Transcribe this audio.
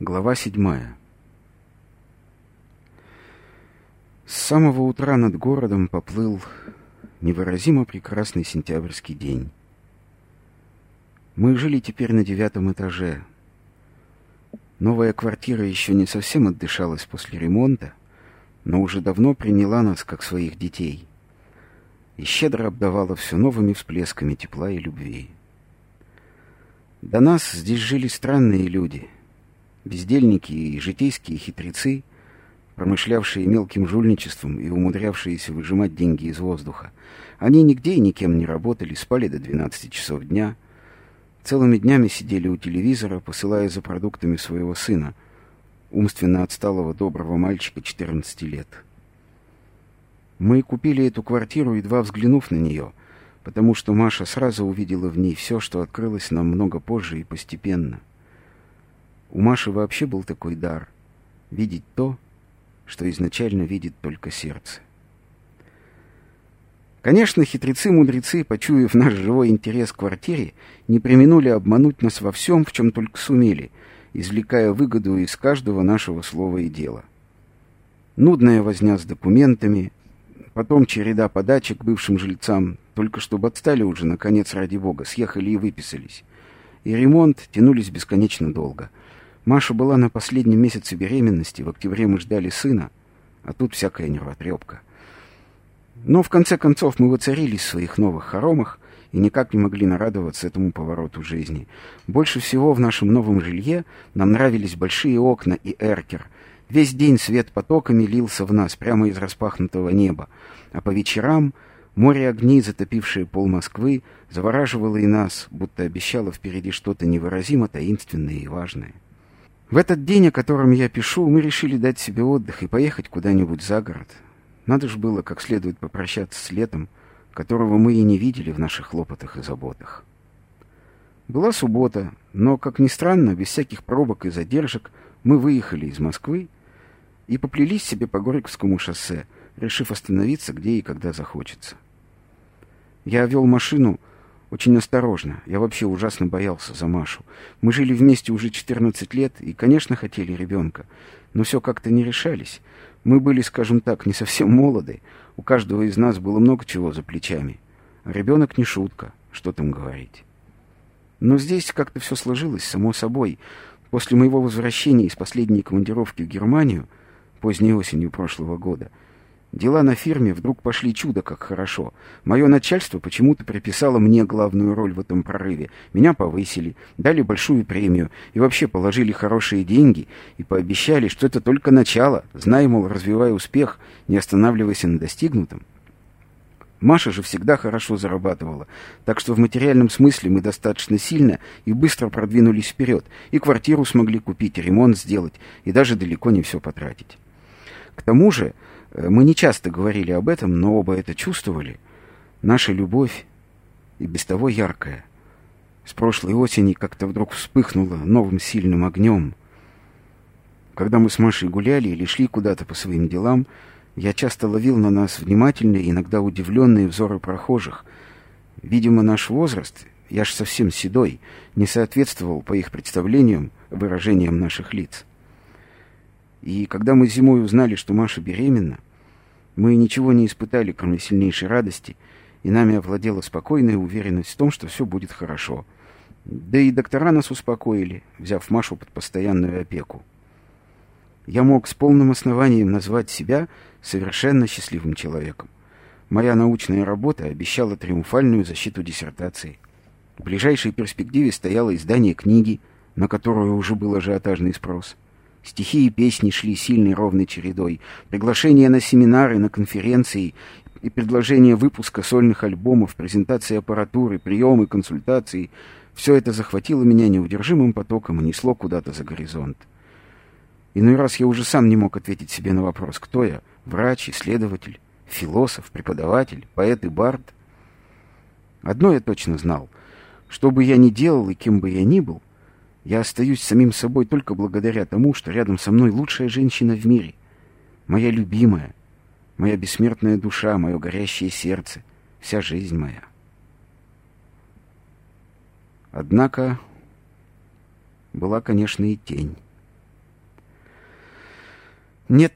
Глава седьмая. С самого утра над городом поплыл невыразимо прекрасный сентябрьский день. Мы жили теперь на девятом этаже. Новая квартира еще не совсем отдышалась после ремонта, но уже давно приняла нас как своих детей и щедро обдавала все новыми всплесками тепла и любви. До нас здесь жили странные люди — бездельники и житейские хитрецы, промышлявшие мелким жульничеством и умудрявшиеся выжимать деньги из воздуха. Они нигде и никем не работали, спали до 12 часов дня, целыми днями сидели у телевизора, посылая за продуктами своего сына, умственно отсталого доброго мальчика 14 лет. Мы купили эту квартиру, едва взглянув на нее, потому что Маша сразу увидела в ней все, что открылось нам много позже и постепенно. У Маши вообще был такой дар — видеть то, что изначально видит только сердце. Конечно, хитрецы-мудрецы, почуяв наш живой интерес к квартире, не применули обмануть нас во всем, в чем только сумели, извлекая выгоду из каждого нашего слова и дела. Нудная возня с документами, потом череда подачек бывшим жильцам, только чтобы отстали уже, наконец, ради бога, съехали и выписались. И ремонт тянулись бесконечно долго — Маша была на последнем месяце беременности, в октябре мы ждали сына, а тут всякая нервотрепка. Но в конце концов мы воцарились в своих новых хоромах и никак не могли нарадоваться этому повороту жизни. Больше всего в нашем новом жилье нам нравились большие окна и эркер. Весь день свет потоками лился в нас прямо из распахнутого неба, а по вечерам море огней, затопившее пол Москвы, завораживало и нас, будто обещало впереди что-то невыразимо таинственное и важное. В этот день, о котором я пишу, мы решили дать себе отдых и поехать куда-нибудь за город. Надо же было как следует попрощаться с летом, которого мы и не видели в наших хлопотах и заботах. Была суббота, но, как ни странно, без всяких пробок и задержек мы выехали из Москвы и поплелись себе по Горьковскому шоссе, решив остановиться где и когда захочется. Я вел машину очень осторожно. Я вообще ужасно боялся за Машу. Мы жили вместе уже 14 лет и, конечно, хотели ребенка. Но все как-то не решались. Мы были, скажем так, не совсем молоды. У каждого из нас было много чего за плечами. А ребенок не шутка, что там говорить. Но здесь как-то все сложилось, само собой. После моего возвращения из последней командировки в Германию, поздней осенью прошлого года, Дела на фирме вдруг пошли чудо как хорошо. Мое начальство почему-то приписало мне главную роль в этом прорыве. Меня повысили, дали большую премию и вообще положили хорошие деньги и пообещали, что это только начало, зная, мол, развивая успех, не останавливайся на достигнутом. Маша же всегда хорошо зарабатывала, так что в материальном смысле мы достаточно сильно и быстро продвинулись вперед, и квартиру смогли купить, и ремонт сделать, и даже далеко не все потратить. К тому же мы не часто говорили об этом, но оба это чувствовали. Наша любовь и без того яркая. С прошлой осени как-то вдруг вспыхнула новым сильным огнем. Когда мы с Машей гуляли или шли куда-то по своим делам, я часто ловил на нас внимательные, иногда удивленные взоры прохожих. Видимо, наш возраст, я ж совсем седой, не соответствовал, по их представлениям, выражениям наших лиц. И когда мы зимой узнали, что Маша беременна, мы ничего не испытали, кроме сильнейшей радости, и нами овладела спокойная уверенность в том, что все будет хорошо. Да и доктора нас успокоили, взяв Машу под постоянную опеку. Я мог с полным основанием назвать себя совершенно счастливым человеком. Моя научная работа обещала триумфальную защиту диссертации. В ближайшей перспективе стояло издание книги, на которую уже был ажиотажный спрос — Стихи и песни шли сильной ровной чередой. Приглашения на семинары, на конференции и предложение выпуска сольных альбомов, презентации аппаратуры, приемы, консультации — все это захватило меня неудержимым потоком и несло куда-то за горизонт. Иной раз я уже сам не мог ответить себе на вопрос, кто я — врач, исследователь, философ, преподаватель, поэт и бард. Одно я точно знал — что бы я ни делал и кем бы я ни был, я остаюсь самим собой только благодаря тому, что рядом со мной лучшая женщина в мире. Моя любимая, моя бессмертная душа, мое горящее сердце, вся жизнь моя. Однако была, конечно, и тень. Нет